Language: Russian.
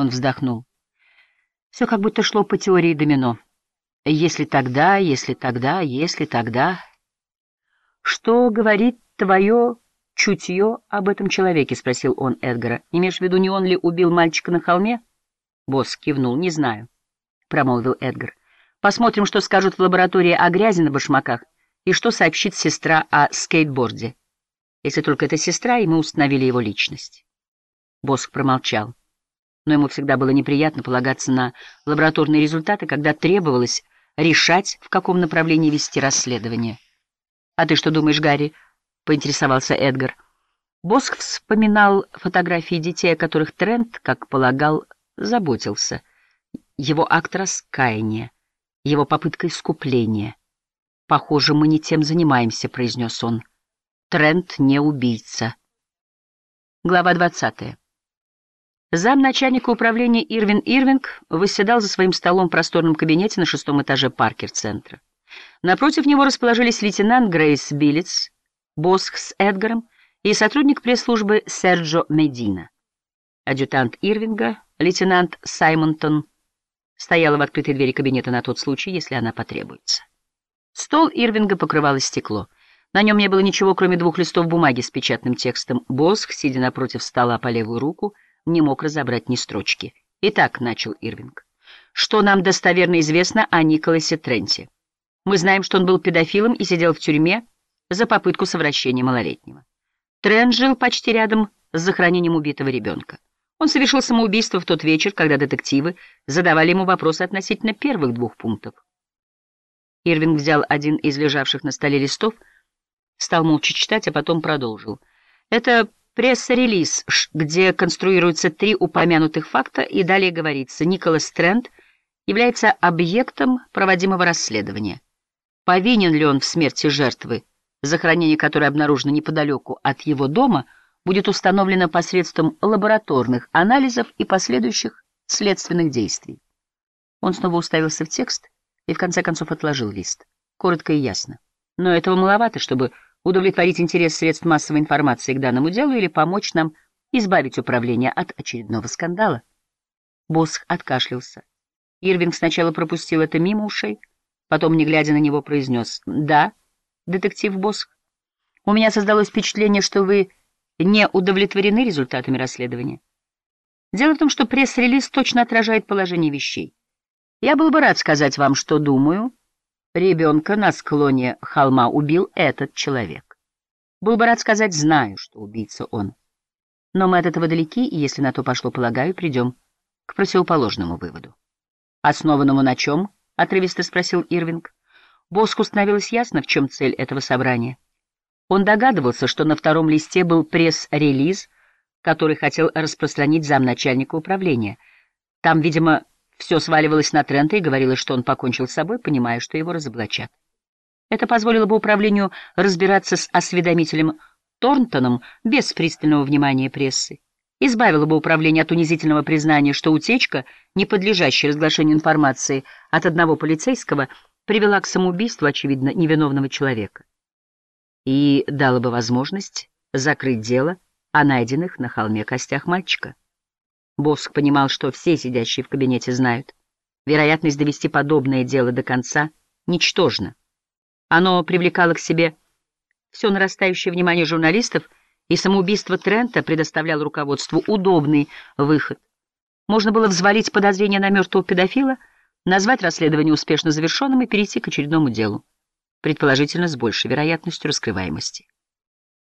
Он вздохнул. Все как будто шло по теории домино. Если тогда, если тогда, если тогда... Что говорит твое чутье об этом человеке? — спросил он Эдгара. — Имеешь в виду, не он ли убил мальчика на холме? Босс кивнул. — Не знаю, — промолвил Эдгар. — Посмотрим, что скажут в лаборатории о грязи на башмаках и что сообщит сестра о скейтборде. Если только это сестра, и мы установили его личность. Босх промолчал. Но ему всегда было неприятно полагаться на лабораторные результаты, когда требовалось решать, в каком направлении вести расследование. «А ты что думаешь, Гарри?» — поинтересовался Эдгар. Босх вспоминал фотографии детей, о которых Трент, как полагал, заботился. Его акт раскаяния, его попытка искупления. «Похоже, мы не тем занимаемся», — произнес он. «Трент не убийца». Глава двадцатая. Замначальника управления Ирвин Ирвинг восседал за своим столом в просторном кабинете на шестом этаже Паркер-центра. Напротив него расположились лейтенант Грейс Биллетс, Босх с Эдгаром и сотрудник пресс-службы Серджо Медина. Адъютант Ирвинга, лейтенант Саймонтон, стояла в открытой двери кабинета на тот случай, если она потребуется. Стол Ирвинга покрывало стекло. На нем не было ничего, кроме двух листов бумаги с печатным текстом. Босх, сидя напротив стола по левую руку, — не мог разобрать ни строчки. «Итак», — начал Ирвинг, — «что нам достоверно известно о Николасе Тренте? Мы знаем, что он был педофилом и сидел в тюрьме за попытку совращения малолетнего. Трент жил почти рядом с захоронением убитого ребенка. Он совершил самоубийство в тот вечер, когда детективы задавали ему вопросы относительно первых двух пунктов. Ирвинг взял один из лежавших на столе листов, стал молча читать, а потом продолжил. Это Пресс-релиз, где конструируются три упомянутых факта, и далее говорится, Николас Трент является объектом проводимого расследования. Повинен ли он в смерти жертвы, захоронение которой обнаружено неподалеку от его дома, будет установлено посредством лабораторных анализов и последующих следственных действий. Он снова уставился в текст и в конце концов отложил лист. Коротко и ясно. Но этого маловато, чтобы удовлетворить интерес средств массовой информации к данному делу или помочь нам избавить управление от очередного скандала. Босх откашлялся. Ирвинг сначала пропустил это мимо ушей, потом, не глядя на него, произнес «Да, детектив Босх, у меня создалось впечатление, что вы не удовлетворены результатами расследования. Дело в том, что пресс-релиз точно отражает положение вещей. Я был бы рад сказать вам, что думаю, Ребенка на склоне холма убил этот человек. Был бы рад сказать, знаю, что убийца он. Но мы от этого далеки, и если на то пошло, полагаю, придем к противоположному выводу. «Основанному на чем?» — отрывисто спросил Ирвинг. Боску становилось ясно, в чем цель этого собрания. Он догадывался, что на втором листе был пресс-релиз, который хотел распространить замначальника управления. Там, видимо, все сваливалось на Трента и говорилось, что он покончил с собой, понимая, что его разоблачат. Это позволило бы управлению разбираться с осведомителем Торнтоном без пристального внимания прессы. Избавило бы управление от унизительного признания, что утечка, не подлежащая разглашению информации от одного полицейского, привела к самоубийству, очевидно, невиновного человека. И дало бы возможность закрыть дело о найденных на холме костях мальчика. Боск понимал, что все сидящие в кабинете знают. Вероятность довести подобное дело до конца ничтожна. Оно привлекало к себе все нарастающее внимание журналистов, и самоубийство Трента предоставляло руководству удобный выход. Можно было взвалить подозрение на мертвого педофила, назвать расследование успешно завершенным и перейти к очередному делу, предположительно с большей вероятностью раскрываемости.